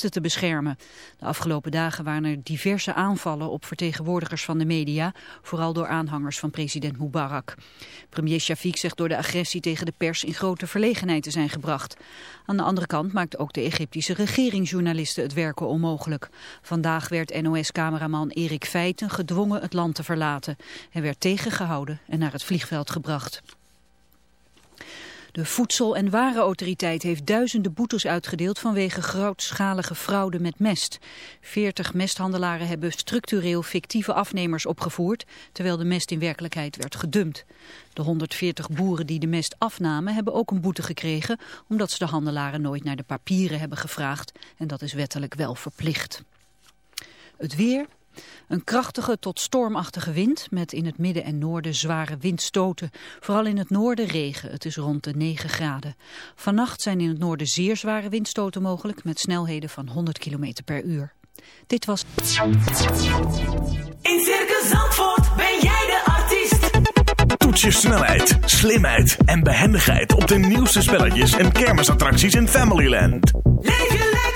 te beschermen. De afgelopen dagen waren er diverse aanvallen op vertegenwoordigers van de media, vooral door aanhangers van president Mubarak. Premier Shafiq zegt door de agressie tegen de pers in grote verlegenheid te zijn gebracht. Aan de andere kant maakt ook de Egyptische regering journalisten het werken onmogelijk. Vandaag werd NOS-cameraman Erik Feiten gedwongen het land te verlaten. Hij werd tegengehouden en naar het vliegveld gebracht. De Voedsel- en Warenautoriteit heeft duizenden boetes uitgedeeld vanwege grootschalige fraude met mest. Veertig mesthandelaren hebben structureel fictieve afnemers opgevoerd, terwijl de mest in werkelijkheid werd gedumpt. De 140 boeren die de mest afnamen hebben ook een boete gekregen, omdat ze de handelaren nooit naar de papieren hebben gevraagd. En dat is wettelijk wel verplicht. Het weer, een krachtige tot stormachtige wind met in het midden en noorden zware windstoten. Vooral in het noorden regen, het is rond de 9 graden. Vannacht zijn in het noorden zeer zware windstoten mogelijk met snelheden van 100 km per uur. Dit was... In Circus Zandvoort ben jij de artiest. Toets je snelheid, slimheid en behendigheid op de nieuwste spelletjes en kermisattracties in Familyland. Leef je lekker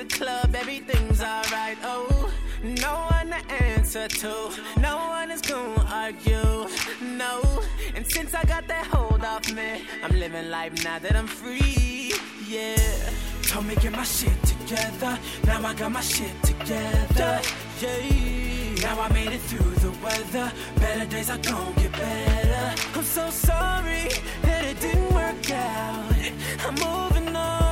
The club, everything's alright. Oh, no one to answer to, no one is gonna argue. No, and since I got that hold off me, I'm living life now that I'm free. Yeah. Told me get my shit together. Now I got my shit together. Yeah. Now I made it through the weather. Better days are gonna get better. I'm so sorry that it didn't work out. I'm moving on.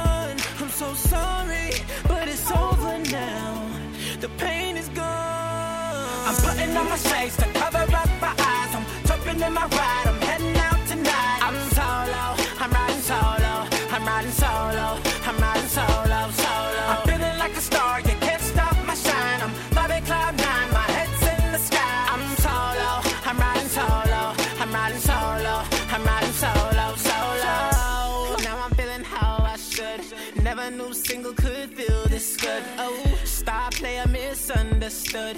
Putting on my shades to cover up my eyes. I'm jumping in my ride. I'm heading out tonight. I'm solo. I'm riding solo. I'm riding solo. I'm riding solo, solo. I'm feeling like a star. You can't stop my shine. I'm vibing cloud nine. My head's in the sky. I'm solo. I'm riding solo. I'm riding solo. I'm riding solo, solo. Now I'm feeling how I should. Never knew single could feel this good. Oh, star player misunderstood.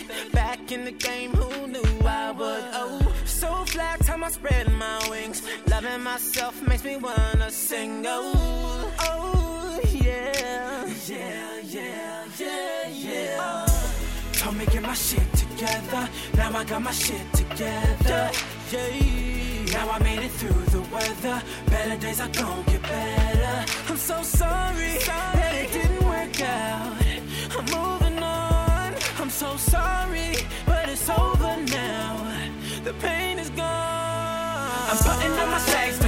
Back in the game, who knew I would? Oh, so flat, time I spread my wings. Loving myself makes me wanna sing. Oh, oh, yeah. Yeah, yeah, yeah, yeah. Told me get my shit together. Now I got my shit together. Yeah. Now I made it through the weather. Better days are gonna get better. I'm so sorry, that it didn't over now. The pain is gone. I'm putting on my shades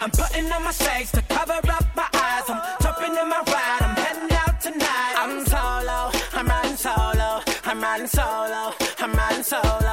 I'm putting on my shades to cover up my eyes. I'm jumping in my ride. I'm heading out tonight. I'm solo. I'm riding solo. I'm riding solo. I'm riding solo.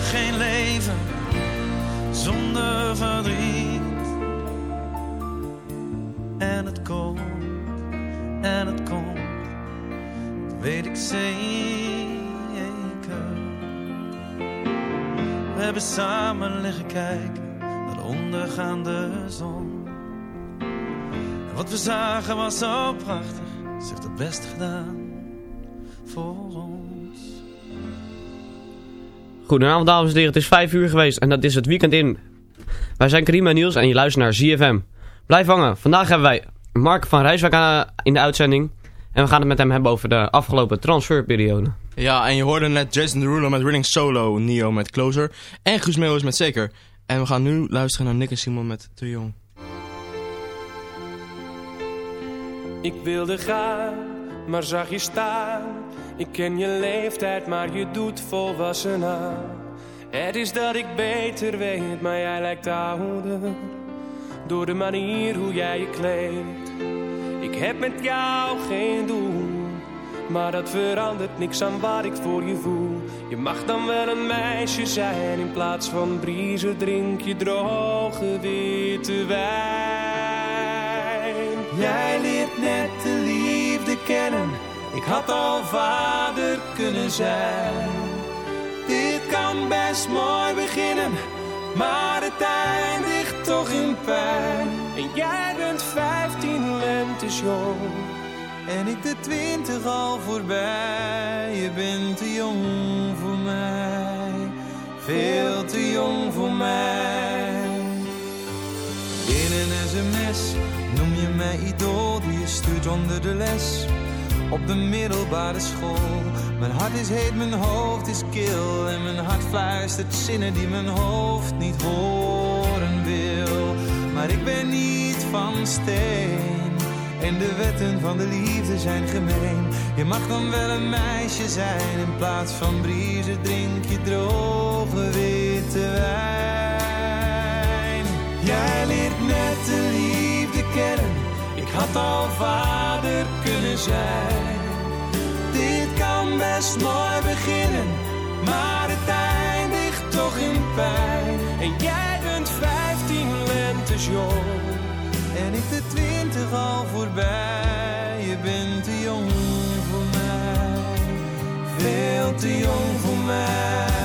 Geen leven zonder verdriet. En het komt, en het komt, weet ik zeker. We hebben samen liggen kijken naar de ondergaande zon. En wat we zagen was zo prachtig, ze heeft het best gedaan voor ons. Goedenavond dames en heren, het is 5 uur geweest en dat is het weekend in. Wij zijn Karim en Niels en je luistert naar ZFM. Blijf hangen, vandaag hebben wij Mark van Rijswijk aan- in de uitzending. En we gaan het met hem hebben over de afgelopen transferperiode. Ja, en je hoorde net Jason Derulo met Running Solo, Neo met Closer en Guus Meeuwis met Zeker. En we gaan nu luisteren naar Nick en Simon met Te Jong. Ik wilde gaan, maar zag je staan. Ik ken je leeftijd, maar je doet volwassen aan. Het is dat ik beter weet, maar jij lijkt ouder. Door de manier hoe jij je kleedt. Ik heb met jou geen doel, maar dat verandert niks aan wat ik voor je voel. Je mag dan wel een meisje zijn, in plaats van briezen drink je droge witte wijn. Jij leert net de liefde kennen, ik had al vader kunnen zijn. Dit kan best mooi beginnen, maar het eindigt toch in pijn. En jij bent vijftien lentes jong. En ik de twintig al voorbij. Je bent te jong voor mij. Veel te jong voor mij. In een sms noem je mij idool die je stuurt onder de les. Op de middelbare school. Mijn hart is heet, mijn hoofd is kil. En mijn hart fluistert zinnen die mijn hoofd niet horen wil. Maar ik ben niet van steen. En de wetten van de liefde zijn gemeen. Je mag dan wel een meisje zijn. In plaats van briezen drink je droge witte wijn. Jij leert net de liefde had al vader kunnen zijn. Dit kan best mooi beginnen, maar het eindigt toch in pijn. En jij bent 15 lentes jong en ik de 20 al voorbij. Je bent te jong voor mij, veel te jong voor mij.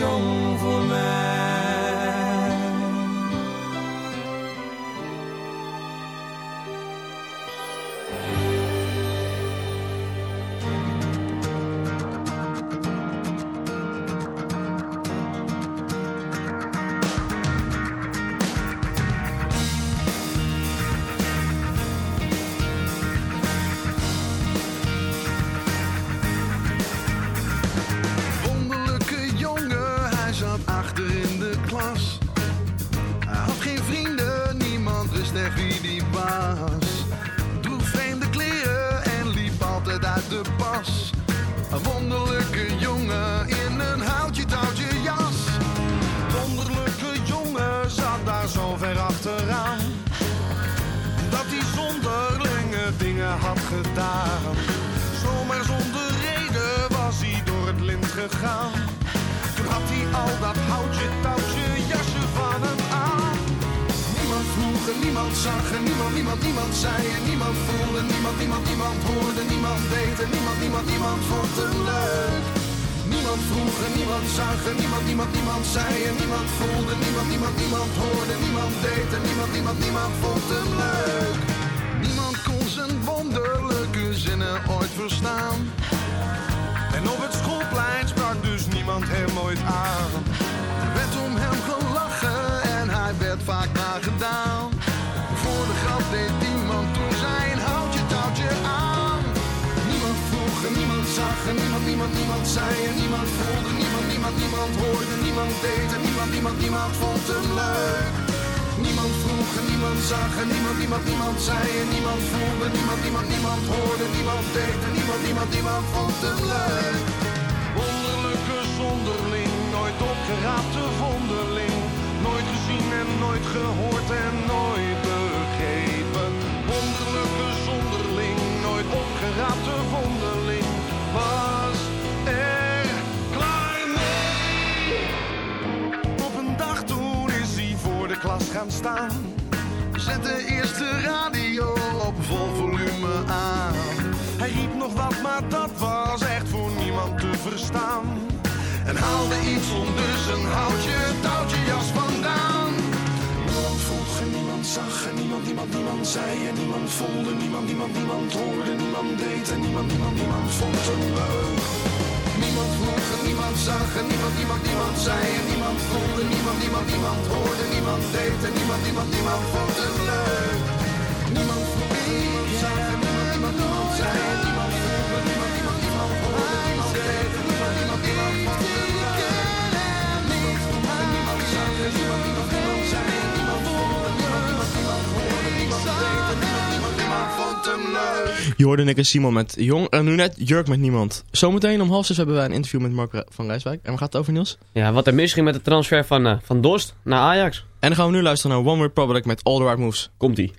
Veel Nooit gezien en nooit gehoord en nooit begrepen. Wonderlijke zonderling, nooit opgeraapte vonderling. Was er klaar mee. Op een dag toen is hij voor de klas gaan staan. Eerst de radio op vol volume aan. Hij riep nog wat, maar dat was echt voor niemand te verstaan. Haalde iets onder zijn houtje, touwtje jas vandaan. Niemand vroeg en niemand zag en niemand, niemand, niemand zei en niemand voelde. Niemand, niemand, niemand hoorde, niemand deed en niemand, niemand, niemand vond hem leuk. Niemand vroeg en niemand zag en niemand, niemand, niemand zei en niemand voelde. Niemand, niemand, niemand hoorde, niemand deed en niemand, niemand, niemand vond hem leuk. Niemand vroeg niemand zag hoorde Nick en Simon met Jong en nu net Jurk met Niemand. Zometeen om half zes hebben wij een interview met Mark van Rijswijk. En waar gaat het over, Niels? Ja, wat er misging met de transfer van, eh, van Dorst naar Ajax. En dan gaan we nu luisteren naar One Republic met All The Right Moves. Komt-ie.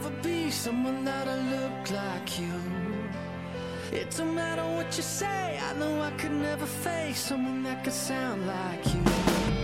Never be someone that'll look like you. It don't matter what you say, I know I could never face someone that could sound like you.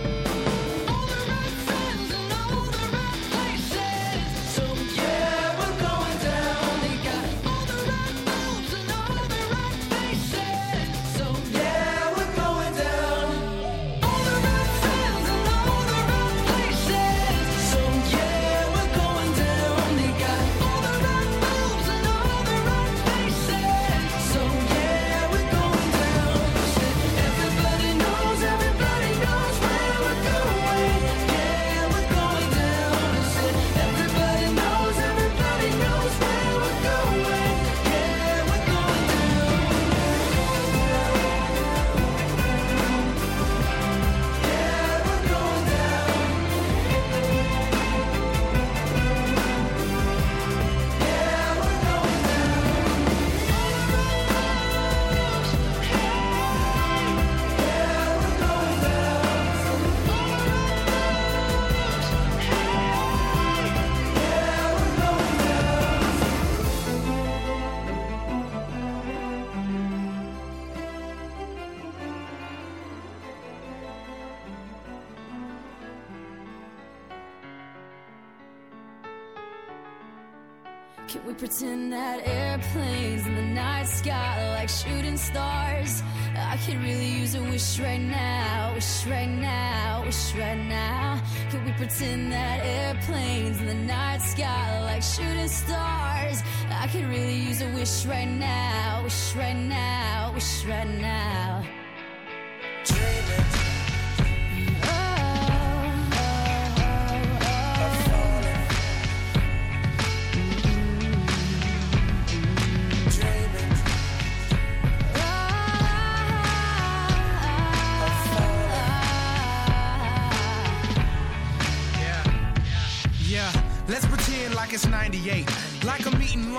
Right now.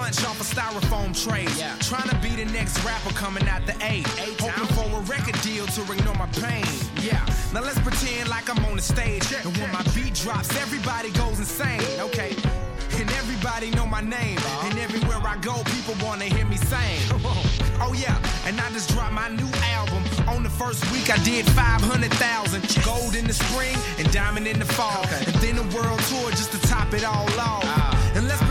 Lunch off a styrofoam tray. Trying to be the next rapper coming out the A. Hoping for a record deal to ignore my pain. Yeah, now let's pretend like I'm on the stage. And when my beat drops, everybody goes insane. Okay. And everybody know my name. And everywhere I go, people wanna hear me sing. Oh yeah, and I just dropped my new album. On the first week, I did 500,000. Gold in the spring and diamond in the fall. And then a world tour just to top it all off. And let's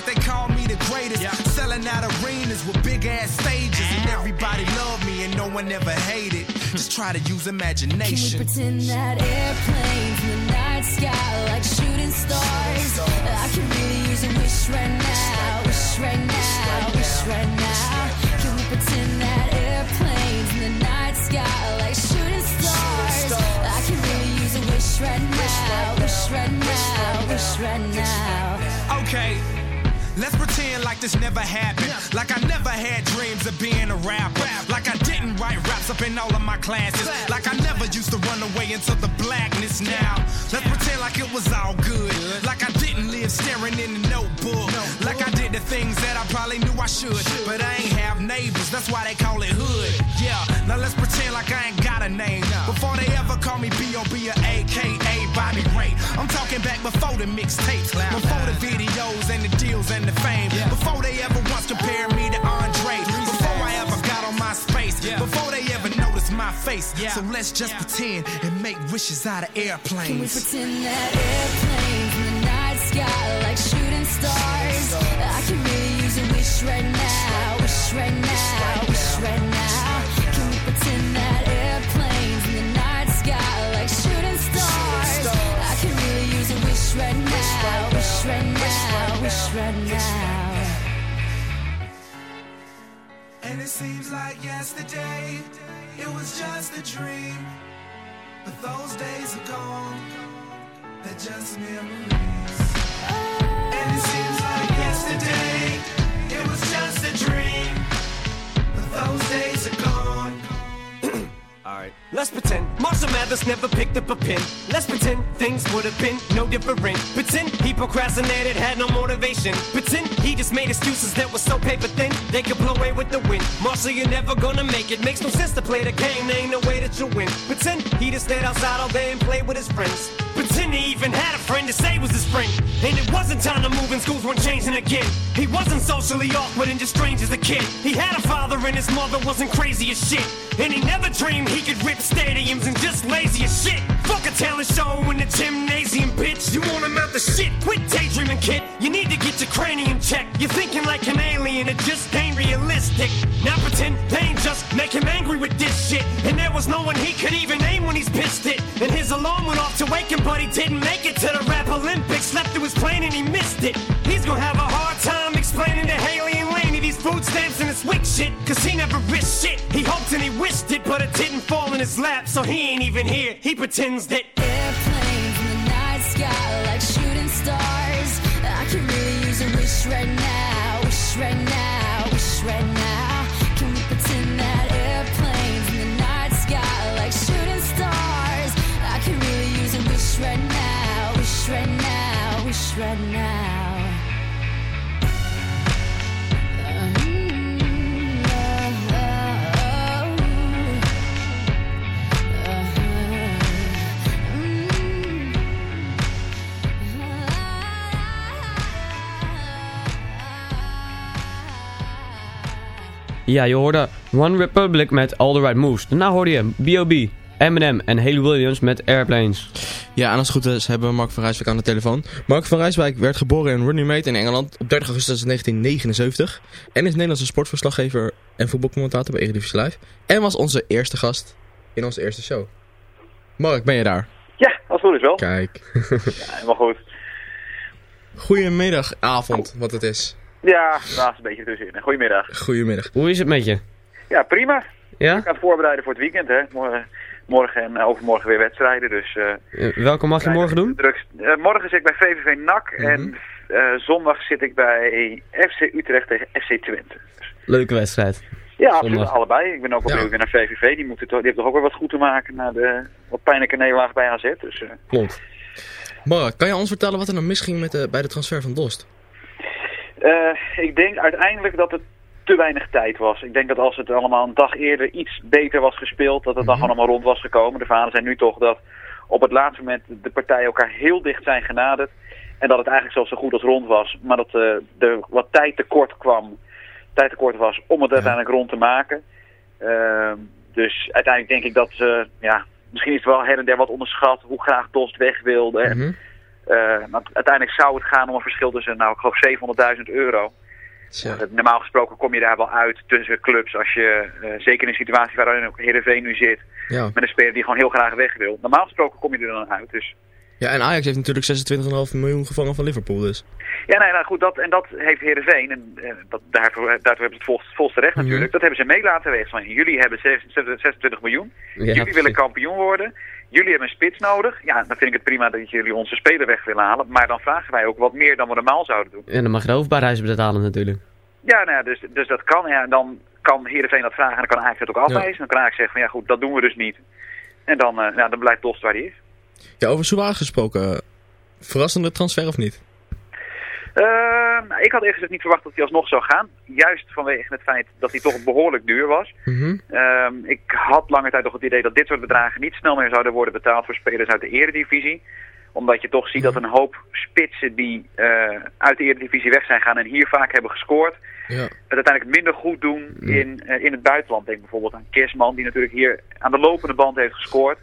like they call me the greatest. Selling out arenas with big ass stages. And everybody love me and no one ever hated. Hmm. Just try to use imagination. Can we pretend that airplanes in the night sky like shooting stars? I could really use a wish right now, wish right now, wish right now. Can we pretend that airplanes in the night sky like shooting stars? I could really use a wish right now, wish right now, wish right now. Okay. Let's pretend like this never happened. Like I never had dreams of being a rapper. Like I didn't write raps up in all of my classes. Like I never used to run away into the blackness now. Let's pretend like it was all good. Like I didn't live staring in the notebook. Like I did the things that I probably knew I should. But I ain't have neighbors, that's why they call it hood. Yeah, now let's pretend like I ain't got a name. Before they ever call me B.O.B. or AKA Bobby Ray. I'm talking back before the mixtapes, before the videos and the deals and the to fame. Yeah. Before they ever once compared me to Andre. Before I ever got on my space. Yeah. Before they ever noticed my face. Yeah. So let's just pretend and make wishes out of airplanes. Can we pretend that airplanes in the night sky like shooting stars? I can really use a wish right now. Wish right now. Wish right now. And it seems like yesterday, it was just a dream. But those days are gone, they're just memories. And it seems like yesterday, it was just a dream. But those days are gone. Alright, let's pretend Marshall Mathers never picked up a pen. Let's pretend things would have been no different. Pretend he procrastinated, had no motivation. Pretend he just made excuses that were so paper thin they could blow away with the wind. Marshall, you're never gonna make it. Makes no sense to play the game, there ain't no way that you'll win. Pretend he just stayed outside all day and played with his friends. Pretend he even had a friend to say was his friend. And it wasn't time to move and schools weren't changing again. He wasn't socially awkward and just strange as a kid. He had a father and his mother wasn't crazy as shit. And he never dreamed he could rip stadiums and just lazy as shit. Fuck a talent show in the gymnasium, bitch. You want him out the shit? Quit daydreaming, kid. You need to get your cranium checked. You're thinking like an alien, it just ain't realistic. Now pretend they just make him angry with this shit. And there was no one he could even aim when he's pissed it. And his alarm went off to wake him, but he didn't make it to the rap Olympics. Slept through his plane and he missed it. He's gonna have a hard time explaining to Haley and Laney these food stamps and this wick shit. Cause he never risked shit. He hoped and he wished it, but it didn't fall in his lap, so he ain't even here. He pretends that Airplanes in the night sky like shooting stars. I could really use a wish right now, Ja, je hoorde One Republic met All The Right Moves. Daarna hoorde je B.O.B., Eminem en Haley Williams met Airplanes. Ja, en als het goed is hebben we Mark van Rijswijk aan de telefoon. Mark van Rijswijk werd geboren in Runnymede in Engeland op 30 augustus 1979. En is Nederlandse sportverslaggever en voetbalcommentator bij Eredivisie Live. En was onze eerste gast in onze eerste show. Mark, ben je daar? Ja, als goed is wel. Kijk. Ja, helemaal goed. Goedemiddag, avond, wat het is. Ja, naast een beetje tussenin. Goedemiddag. Goedemiddag. Hoe is het met je? Ja, prima. Ja? Ik ga het voorbereiden voor het weekend, hè. Morgen, morgen en eh, overmorgen weer wedstrijden, dus... eh, Eh, welke mag je morgen doen? drugs. Morgen zit ik bij VVV NAC en eh, zondag zit ik bij FC Utrecht tegen FC Twente. Leuke wedstrijd. Ja, absoluut, Zondag. allebei. Ik ben ook wel benieuwd weer naar VVV. Die, moeten toch, die hebben toch ook weer wat goed te maken na de wat pijnlijke nederlaag bij AZ. Dus, eh, Klopt. Mark, kan je ons vertellen wat er nou misging met de, bij de transfer van Dost? Eh, ik denk uiteindelijk dat het te weinig tijd was. Ik denk dat als het allemaal een dag eerder iets beter was gespeeld, dat het dan gewoon allemaal rond was gekomen. De verhalen zijn nu toch dat op het laatste moment de partijen elkaar heel dicht zijn genaderd. En dat het eigenlijk zelfs zo goed als rond was. Maar dat eh, er wat tijd tekort kwam, tijd tekort was om het uiteindelijk rond te maken. Ehm, dus uiteindelijk denk ik dat, eh, ja, misschien is het wel her en der wat onderschat hoe graag Dost weg wilde. Maar uiteindelijk zou het gaan om een verschil tussen, nou, ik geloof 700.000 euro. Normaal gesproken kom je daar wel uit tussen clubs als je, eh, zeker in een situatie waarin ook Heerenveen nu zit, Ja. met een speler die gewoon heel graag weg wil. Normaal gesproken kom je er dan uit. Dus Ja, en Ajax heeft natuurlijk 26,5 miljoen gevangen van Liverpool dus. ja, nee, nou goed, dat, en dat heeft Heerenveen, en eh, dat, daarvoor, daartoe hebben ze het volste, volste recht Mhm. natuurlijk, dat hebben ze mee laten wegen. Van, jullie hebben 26 26 miljoen, Ja, jullie willen kampioen worden, jullie hebben een spits nodig. Ja, dan vind ik het prima dat jullie onze speler weg willen halen, maar dan vragen wij ook wat meer dan we normaal zouden doen. En dan mag je de hoofdbaarreis betalen natuurlijk. Ja, nou ja, dus, dus dat kan. Ja, en dan kan Heerenveen dat vragen en dan kan Ajax het ook afwijzen. Dan kan Ajax zeggen van ja goed, dat doen we dus niet. En dan, eh, ja, dan blijft Dost waar hij is. Ja, over Suarez gesproken. Verrassende transfer of niet? Eh, nou, ik had eerst niet verwacht dat hij alsnog zou gaan. Juist vanwege het feit dat hij toch behoorlijk duur was. Ehm, ik had lange tijd toch het idee dat dit soort bedragen niet snel meer zouden worden betaald voor spelers uit de eredivisie. Omdat je toch ziet dat een hoop spitsen die eh, uit de eredivisie weg zijn gaan en hier vaak hebben gescoord. Ja. Het uiteindelijk minder goed doen in, eh, in het buitenland. Denk bijvoorbeeld aan Kersman die natuurlijk hier aan de lopende band heeft gescoord.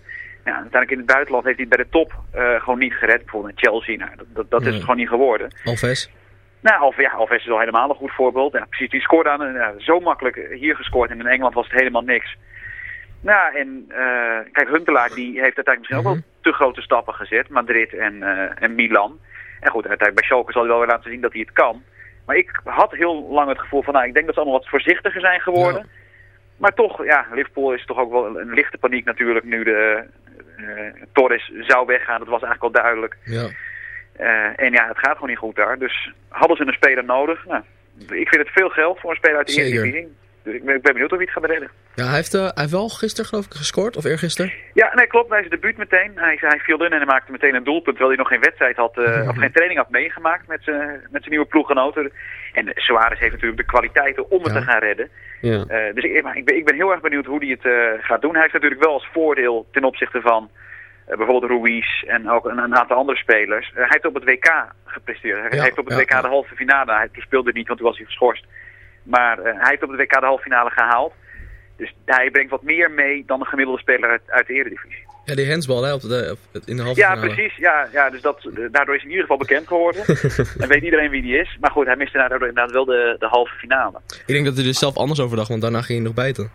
Ja, uiteindelijk in het buitenland heeft hij het bij de top eh, gewoon niet gered. Bijvoorbeeld in Chelsea, nou, dat, dat, dat is Nee. het gewoon niet geworden. Alves? Nou, Alves, ja, Alves is al helemaal een goed voorbeeld. Ja, precies, die scoorde aan, ja, zo makkelijk hier gescoord en in Engeland was het helemaal niks. Nou, en eh, kijk, Huntelaar die heeft uiteindelijk misschien ook wel te grote stappen gezet. Madrid en, eh, en Milan. En goed, uiteindelijk bij Schalke zal hij wel weer laten zien dat hij het kan. Maar ik had heel lang het gevoel van, nou, ik denk dat ze allemaal wat voorzichtiger zijn geworden. Maar toch, ja, Liverpool is toch ook wel een, lichte paniek natuurlijk nu de Torres zou weggaan. Dat was eigenlijk al duidelijk. Ja. Eh, en ja, het gaat gewoon niet goed daar. Dus hadden ze een speler nodig? Nou, ik vind het veel geld voor een speler uit de. Eerste Divisie. Dus ik ben, ik ben benieuwd of hij het gaat redden. Ja, hij heeft, eh, hij heeft wel gisteren geloof ik gescoord, of eergisteren. Ja, nee, klopt. Bij zijn debuut meteen. Hij, hij viel in en hij maakte meteen een doelpunt, terwijl hij nog geen wedstrijd had, eh, of geen training had meegemaakt met zijn met zijn nieuwe ploeggenoten. En Suarez heeft natuurlijk de kwaliteiten om het Ja. te gaan redden. Ja. Eh, dus ik, maar ik, ben, ik ben heel erg benieuwd hoe hij het gaat doen. Hij heeft natuurlijk wel als voordeel ten opzichte van bijvoorbeeld Ruiz en ook een, een aantal andere spelers. Hij heeft op het WK gepresteerd. Hij Ja, heeft op het ja, WK de halve finale. Hij toen speelde niet, want toen was hij geschorst. Maar eh, hij heeft op het WK de halve finale gehaald. Dus hij brengt wat meer mee dan een gemiddelde speler uit, uit de Eredivisie. Ja, die handsbal hè, op de, op- in de halve Ja, finale. precies. Ja, ja, dus dat, eh, daardoor is hij in ieder geval bekend geworden. en weet iedereen wie die is. Maar goed, hij miste daardoor inderdaad wel de, de halve finale. Ik denk dat hij er zelf anders over dacht, want daarna ging hij nog bijten.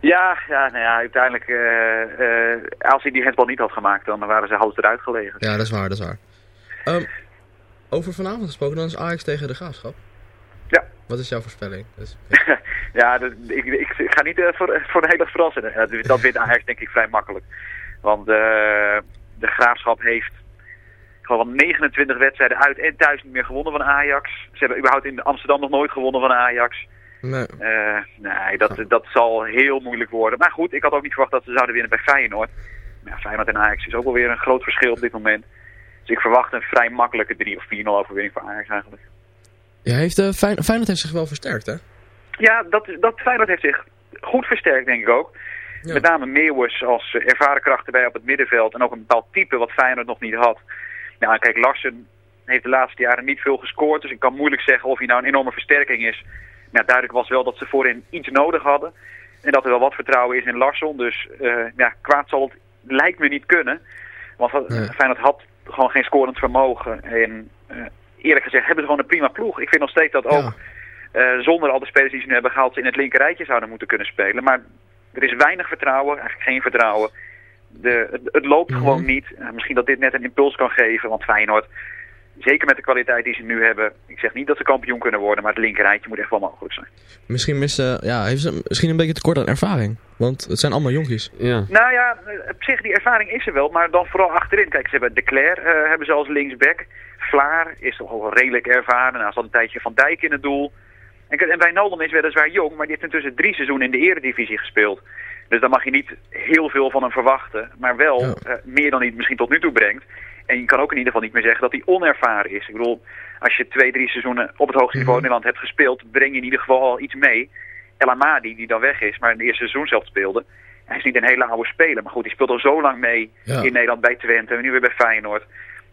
Ja, ja, nou ja, uiteindelijk, eh, als hij die handbal niet had gemaakt, dan waren ze half eruit gelegen. Ja, dat is waar, dat is waar. Ehm, over vanavond gesproken, dan is Ajax tegen de Graafschap. Wat is jouw voorspelling? Dus, ja, dat- ik, ik, ik ga niet eh, voor, voor de hele verrassen. Ja, dat- wint Ajax denk ik vrij makkelijk. Want eh, de Graafschap heeft gewoon 29 wedstrijden uit en thuis niet meer gewonnen van Ajax. Ze hebben überhaupt in Amsterdam nog nooit gewonnen van Ajax. nee. Eh, nee, dat, dat zal heel moeilijk worden. Maar goed, ik had ook niet verwacht dat ze zouden winnen bij Feyenoord. Maar ja, Feyenoord en Ajax is ook wel weer een groot verschil op dit moment. Dus ik verwacht een vrij makkelijke 3 of 4-0 overwinning voor Ajax eigenlijk. Ja, heeft, Fijn- Feyenoord heeft zich wel versterkt, hè? Ja, dat, dat Feyenoord heeft zich goed versterkt, denk ik ook. Ja. Met name Meeuwers als eh, ervaren kracht erbij op het middenveld. En ook een bepaald type wat Feyenoord nog niet had. Nou, kijk, Larsen heeft de laatste jaren niet veel gescoord. Dus ik kan moeilijk zeggen of hij nou een enorme versterking is. Nou, duidelijk was wel dat ze voorin iets nodig hadden. En dat er wel wat vertrouwen is in Larsson. Dus eh, ja, kwaad zal het lijkt me niet kunnen. Want Nee. Feyenoord had gewoon geen scorend vermogen. En eerlijk gezegd hebben ze gewoon een prima ploeg. Ik vind nog steeds dat ook eh, zonder al de spelers die ze nu hebben gehaald... ze in het linkerrijtje zouden moeten kunnen spelen. Maar er is weinig vertrouwen, eigenlijk geen vertrouwen. De, het, het loopt Mhm. gewoon niet. Eh, misschien dat dit net een impuls kan geven. Want Feyenoord, zeker met de kwaliteit die ze nu hebben... ik zeg niet dat ze kampioen kunnen worden... maar het linkerrijtje moet echt wel mogelijk zijn. Misschien, missen, ja, heeft ze misschien een beetje tekort aan ervaring. Want het zijn allemaal jonkies. Ja. Nou ja, eh, op zich die ervaring is er wel, maar dan vooral achterin. Kijk, ze hebben De Cler eh, hebben ze als linksback. Vlaar is toch wel redelijk ervaren. Nou, zat een tijdje Van Dijk in het doel. En, en Wijnaldum is weliswaar jong, maar die heeft intussen drie seizoenen in de eredivisie gespeeld. Dus daar mag je niet heel veel van hem verwachten. Maar wel eh, meer dan hij het misschien tot nu toe brengt. En je kan ook in ieder geval niet meer zeggen dat hij onervaren is. Ik bedoel, als je twee, drie seizoenen op het hoogste niveau in Nederland hebt gespeeld... breng je in ieder geval al iets mee. El Amadi, die dan weg is, maar in het eerste seizoen zelf speelde... Hij is niet een hele oude speler, maar goed, die speelt al zo lang mee Ja. in Nederland bij Twente en nu weer bij Feyenoord.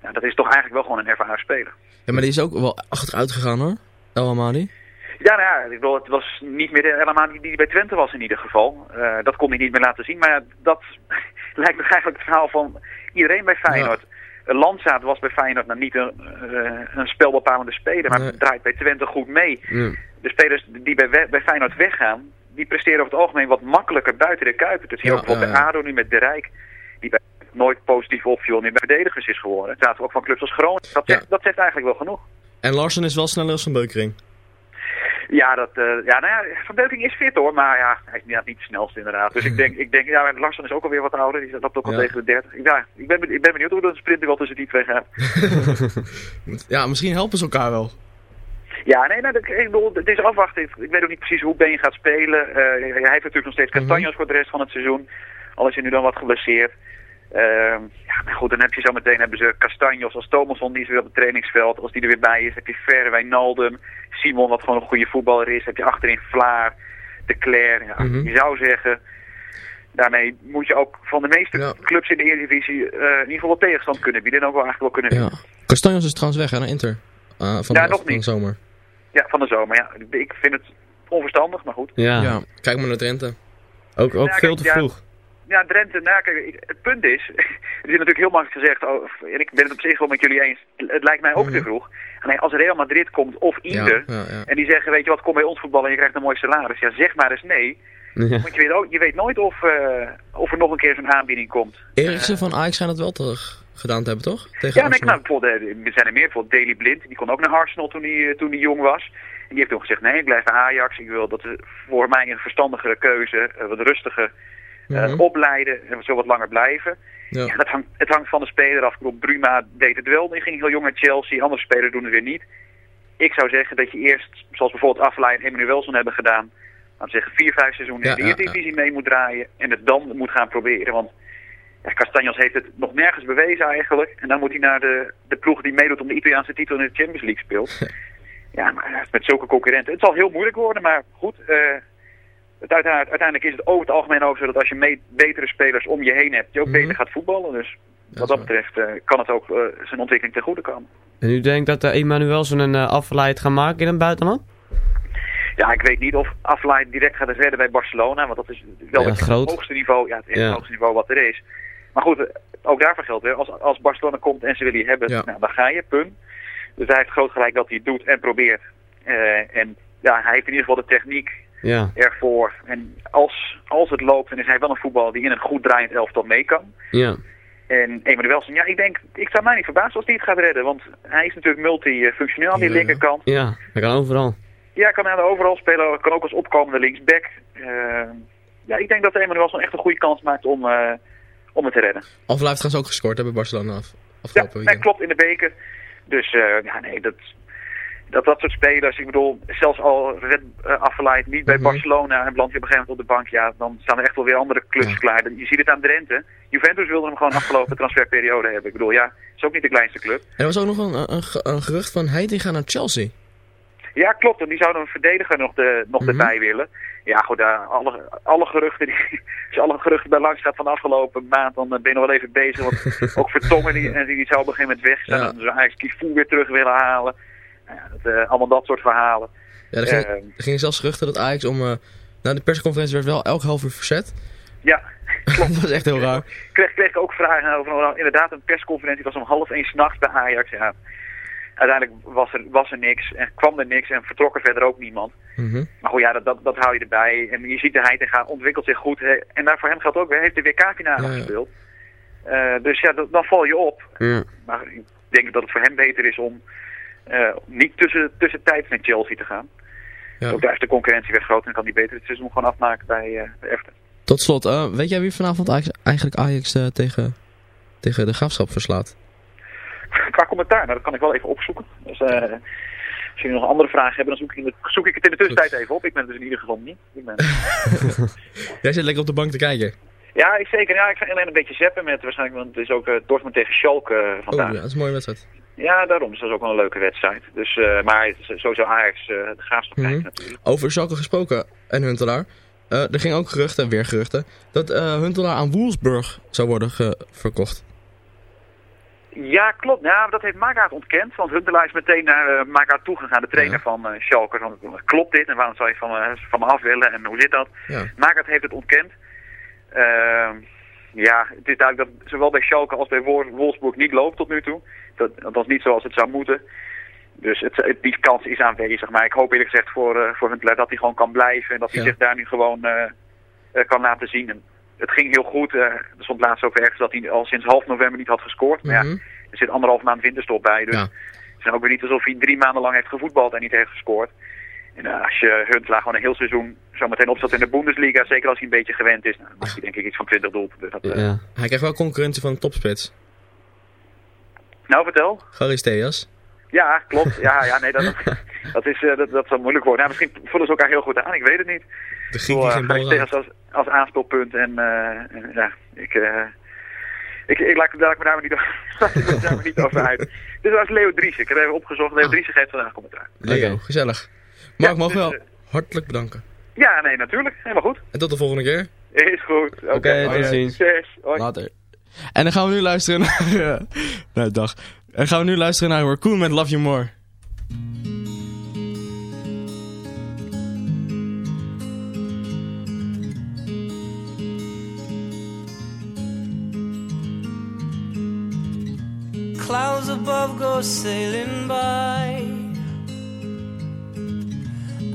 Ja, dat is toch eigenlijk wel gewoon een ervaren speler. Ja, maar die is ook wel achteruit gegaan, hoor. El Amadi. Ja, nou ja, ik bedoel, het was niet meer de El Amadi die bij Twente was in ieder geval. Eh, dat kon hij niet meer laten zien, maar ja, dat lijkt me eigenlijk het verhaal van iedereen bij Feyenoord. Ja. Landzaat was bij Feyenoord nou niet een, eh, een spelbepalende speler, maar Nee. draait bij Twente goed mee. De spelers die bij, bij Feyenoord weggaan, die presteren over het algemeen wat makkelijker buiten de kuip. Dat zie je Ja, ook bijvoorbeeld ja. bij ADO nu met De Rijk, die bij nooit positief opviel, nu bij verdedigers is geworden. Het zaten ook van clubs als Groningen. Dat zegt, dat zegt eigenlijk wel genoeg. En Larsen is wel sneller als Van Beukering. Ja, dat, eh, ja, nou ja, Van Beuking is fit hoor, maar ja, hij is inderdaad niet de snelste inderdaad. Dus ik denk, ik denk ja, Larsson is ook alweer wat ouder, die loopt ook al Ja. tegen de 30. Ik- Ja, ik ben, ik ben benieuwd hoe de sprint wel tussen die twee gaat. ja, misschien helpen ze elkaar wel. Ja, nee, nou, dat, ik bedoel, het is afwachten. Ik, weet ook niet precies hoe Ben gaat spelen. Eh, hij heeft natuurlijk nog steeds Castanjos voor de rest van het seizoen. Al is hij nu dan wat geblesseerd. Ehm, ja, maar goed, dan heb je zo meteen hebben ze Castanjos als Thomasson, die is weer op het trainingsveld. Als die er weer bij is, heb je Verre, Wijnaldum, Simon, wat gewoon een goede voetballer is. Heb je achterin Vlaar, De Cler. Ja, Mhm. Je zou zeggen, daarmee moet je ook van de meeste clubs in de Eredivisie eh, in ieder geval wat tegenstand kunnen bieden. En ook wel eigenlijk wel kunnen Ja. winnen. Castanjos is trouwens weg, hè, naar Inter. Ah, van Ja, de, nog van de niet. zomer. Ja, van de zomer. Ja. Ik vind het onverstandig, maar goed. Ja. Kijk maar naar Drenthe. Ook, ook Ja, veel kijk, te ja. vroeg. Ja, Drenthe, nou kijk, het punt is, het is natuurlijk heel makkelijk gezegd, oh, en ik ben het op zich wel met jullie eens, het lijkt mij ook te vroeg. Alleen als Real Madrid komt of Inter, Ja, ja, ja. en die zeggen, weet je wat, kom bij ons voetballen en je krijgt een mooi salaris. Ja, zeg maar eens nee. Want je weet, ook, je weet nooit of, eh, of er nog een keer zo'n aanbieding komt. Eriksen van Ajax schijnt het wel terug gedaan te hebben, toch? Tegen Ja, nee, nou, bijvoorbeeld, eh, er zijn er meer. Bijvoorbeeld Daley Blind, die kon ook naar Arsenal toen hij, toen hij jong was. En die heeft toen gezegd, nee, ik blijf bij Ajax. Ik wil dat voor mij een verstandigere keuze, wat rustiger eh, Mhm. opleiden en zo wat langer blijven. Ja. Ja, dat hangt, het hangt van de speler af. Ik Bruma deed het wel, die ging heel jong naar Chelsea. Andere spelers doen het weer niet. Ik zou zeggen dat je eerst, zoals bijvoorbeeld Affelay en Emmanuelson hebben gedaan... laten we zeggen, vier, vijf seizoenen in de Eredivisie mee moet draaien... en het dan moet gaan proberen. Want ja, Castanjos heeft het nog nergens bewezen eigenlijk. En dan moet hij naar de, de ploeg die meedoet om de Italiaanse titel in de Champions League speelt. ja, maar met zulke concurrenten. Het zal heel moeilijk worden, maar goed. eh, het uiteindelijk, uiteindelijk is het over het algemeen ook zo dat als je betere spelers om je heen hebt, je ook Mhm. beter gaat voetballen. Dus wat dat betreft eh, kan het ook eh, zijn ontwikkeling ten goede komen. En u denkt dat uh, Emmanuelson een afleid gaat maken in het buitenland? Ja, ik weet niet of Aflaai direct gaat redden bij Barcelona, want dat is wel Ja, het groot. hoogste niveau, ja, het, Ja. hoogste niveau wat er is. Maar goed, ook daarvoor geldt weer, als, als Barcelona komt en ze willen je hebben, Ja. nou, dan ga je, punt. Dus hij heeft groot gelijk dat hij het doet en probeert. En ja, hij heeft in ieder geval de techniek Ja. ervoor. En als, als het loopt, dan is hij wel een voetballer die in een goed draaiend elftal mee kan. Ja. En Emmanuelson, ja, ik denk, ik zou mij niet verbazen als hij het gaat redden. Want hij is natuurlijk multifunctioneel aan die Ja. linkerkant. Ja, dat kan overal. Ja, kan hij overal spelen, kan ook als opkomende linksback. Eh, ja, ik denk dat Emmanuelson echt een goede kans maakt om, eh, om het te redden. Aflaai heeft trouwens ook gescoord bij Barcelona af, Ja, afgelopen weekend. klopt, in de beker. Dus eh, ja, nee, dat, dat dat soort spelers, ik bedoel, zelfs al red uh, niet bij Mhm. Barcelona en belandt hij op een gegeven moment op de bank, ja, dan staan er echt wel weer andere clubs Ja. klaar. Je ziet het aan Drenthe. Juventus wilde hem gewoon afgelopen transferperiode hebben. Ik bedoel, ja, is ook niet de kleinste club. Er was ook nog een, een, een gerucht van hij gaat naar Chelsea. Ja, klopt. En die zouden een verdediger nog, de, nog Mhm. erbij willen. Ja, goed, daar, alle, alle geruchten, die, als je alle geruchten bij langs gaat van de afgelopen maand, dan eh, ben je nog wel even bezig. Want ook Vertongen, die, en die, die zou op een gegeven moment weg zijn. Ja. Dan zou eigenlijk Kifoe weer terug willen halen. Nou ja, dat, eh, allemaal dat soort verhalen. Ja, er, ging, Eh, er gingen zelfs geruchten dat Ajax om... nou, de persconferentie werd wel elk half uur verzet. ja, dat was echt heel raar. ik kreeg, kreeg ook vragen over. nou, inderdaad, een persconferentie was om half één s'nachts bij Ajax. Ja. Uiteindelijk was er, was er niks en kwam er niks en vertrok er verder ook niemand. Mhm. Maar goed, ja, dat, dat, dat hou je erbij. En je ziet de Heitinga ontwikkelt zich goed. Hè. En daar voor hem geldt ook weer, hij heeft de WK-finale Ja, ja. gespeeld. Eh, dus ja, dat, dan val je op. Ja. Maar ik denk dat het voor hem beter is om niet tussen, tussentijds naar Chelsea te gaan. Ja. Ook daar is de concurrentie weer groot en kan hij beter het seizoen gewoon afmaken bij, eh bij Everton. Tot slot, eh, weet jij wie vanavond eigenlijk Ajax eh, tegen, tegen de Graafschap verslaat? Qua commentaar, nou, dat kan ik wel even opzoeken. Dus, eh, als jullie nog andere vragen hebben, dan zoek ik, in de, zoek ik het in de tussentijd even op. Ik ben het dus in ieder geval niet. Ik ben... Jij zit lekker op de bank te kijken. ja, ik zeker. Ja, ik ga alleen een beetje zeppen met waarschijnlijk, want het is ook eh, Dortmund tegen Schalke eh, Oh vandaag. ja, dat is een mooie wedstrijd. Ja, daarom. Dus dat is ook wel een leuke wedstrijd. Dus, eh, maar sowieso Ajax eh de Mhm. kijken natuurlijk. Over Schalke gesproken en Huntelaar. Eh, er gingen ook geruchten, weer geruchten, dat Huntelaar aan Wolfsburg zou worden verkocht. Ja, klopt. Ja, dat heeft Magaat ontkend. Want Huntelaar is meteen naar uh, Magaat toegegaan, de trainer van eh Schalke. Van, klopt dit? En waarom zou je van, van me af willen? En hoe zit dat? Ja. Magaat heeft het ontkend. Ehm, ja, het is duidelijk dat zowel bij Schalke als bij Wol- Wolfsburg niet loopt tot nu toe. Dat, althans niet zoals het zou moeten. Dus het, het- die kans is aanwezig. Maar ik hoop eerlijk gezegd voor, eh voor Huntelaar dat hij gewoon kan blijven. En dat hij Ja. zich daar nu gewoon eh, eh, kan laten zien. En het ging heel goed. er stond laatst ook ergens dat hij al sinds half november niet had gescoord. Maar ja, Mhm. er zit anderhalf maand winterstop bij. Dus Ja. het is ook weer niet alsof hij drie maanden lang heeft gevoetbald en niet heeft gescoord. En eh, als je Huntelaar gewoon een heel seizoen zo meteen opstelt in de Bundesliga, zeker als hij een beetje gewend is, nou, dan maakt hij denk ik iets van 20 doelpunten. Dat, eh, Ja. Hij krijgt wel concurrentie van de topspits. Nou, vertel. Charisteas. Ja, klopt. Ja, ja nee, dat, dat, is, eh, dat, dat zal moeilijk worden. Ja, misschien vullen ze elkaar heel goed aan, ik weet het niet. De Griek die geen bal als, als aanspeelpunt en, eh, en ja, ik... eh, ik, ik laat, laat ik me daar maar niet, over- me niet over uit. Dit was Leo Dries. Ik heb even opgezocht. Leo Dries geeft vandaag commentaar. Leo, Oké. gezellig. Mark, Ja, mag dus, wel hartelijk bedanken. Ja, nee, natuurlijk. Helemaal goed. En tot de volgende keer. Is goed. Oké, tot ziens. Succes. Hoi. Later. En dan gaan we nu luisteren naar... nou, dag. En dan gaan we nu luisteren naar Raccoon met Love You More. Clouds above go sailing by.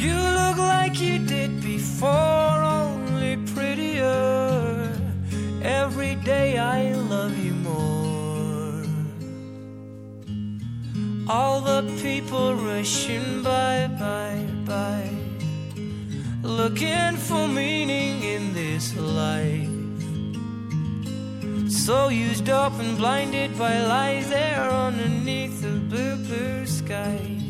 You look like you did before, only prettier. Every day I love you more. All the people rushing by, by, by, looking for meaning in this life. So used up and blinded by lies there underneath the blue, blue sky.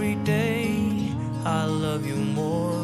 Every day. I love you more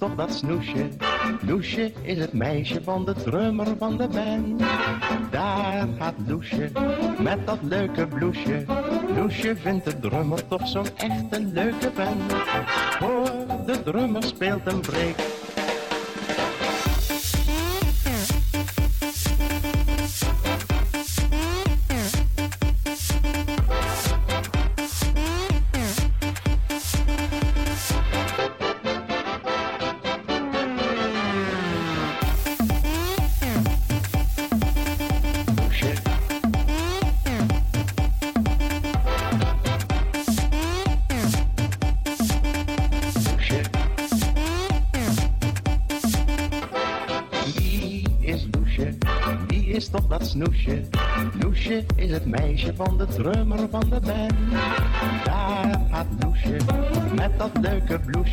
is toch dat snoesje? Loesje is het meisje van de drummer van de band. Daar gaat Loesje met dat leuke bloesje. Loesje vindt de drummer toch zo'n echte leuke band. Hoor, de drummer speelt een break.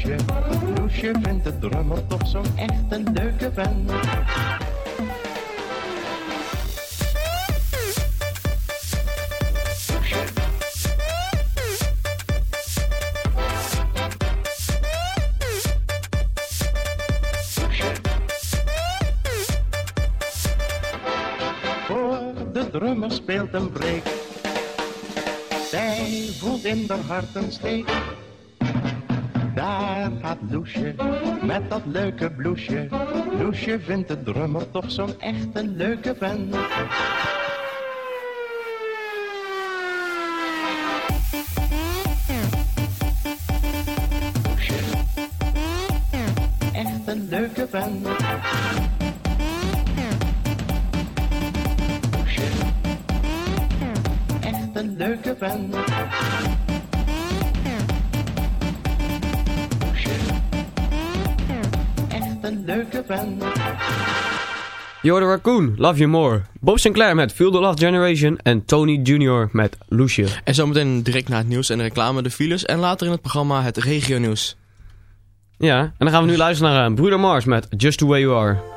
Leuke. Loesje vindt de drummer toch zo'n echte leuke band. Hoor, de drummer speelt een break. Zij voelt in haar hart een steek. Daar gaat Loesje met dat leuke bloesje. Loesje vindt de drummer toch zo'n echte leuke vent. The Raccoon, Love You More. Bob Sinclair met Feel the Love Generation en Tony Jr. met Lucia. En zometeen direct na het nieuws en de reclame de files. En later in het programma het regionieuws. Ja, en dan gaan we nu luisteren naar uh, Bruder Mars met Just The Way You Are.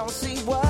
Don't see what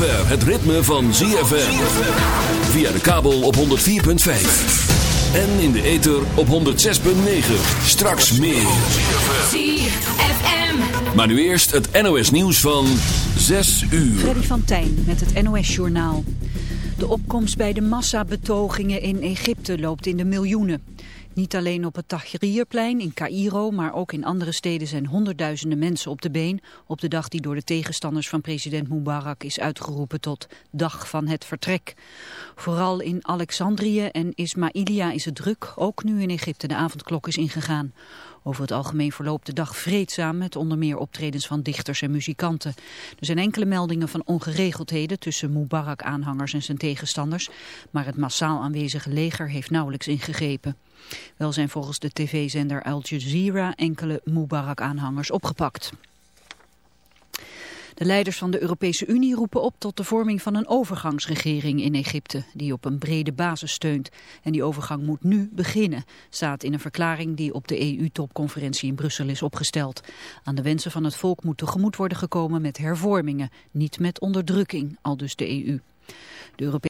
zover het ritme van ZFM. Via de kabel op 104.5. En in de ether op 106.9. Straks meer. ZFM. Maar nu eerst het NOS nieuws van 6 uur. Freddy van Tijn met het NOS-journaal. De opkomst bij de massabetogingen in Egypte loopt in de miljoenen. Niet alleen op het Tahrirplein in Cairo, maar ook in andere steden zijn honderdduizenden mensen op de been op de dag die door de tegenstanders van president Mubarak is uitgeroepen tot dag van het vertrek. Vooral in Alexandrië en Ismailia is het druk, ook nu in Egypte de avondklok is ingegaan. Over het algemeen verloopt de dag vreedzaam met onder meer optredens van dichters en muzikanten. Er zijn enkele meldingen van ongeregeldheden tussen Mubarak-aanhangers en zijn tegenstanders, maar het massaal aanwezige leger heeft nauwelijks ingegrepen. Wel zijn volgens de tv-zender Al Jazeera enkele Mubarak-aanhangers opgepakt. De leiders van de Europese Unie roepen op tot de vorming van een overgangsregering in Egypte, die op een brede basis steunt. En die overgang moet nu beginnen, staat in een verklaring die op de EU-topconferentie in Brussel is opgesteld. Aan de wensen van het volk moet tegemoet worden gekomen met hervormingen, niet met onderdrukking, aldus de EU. De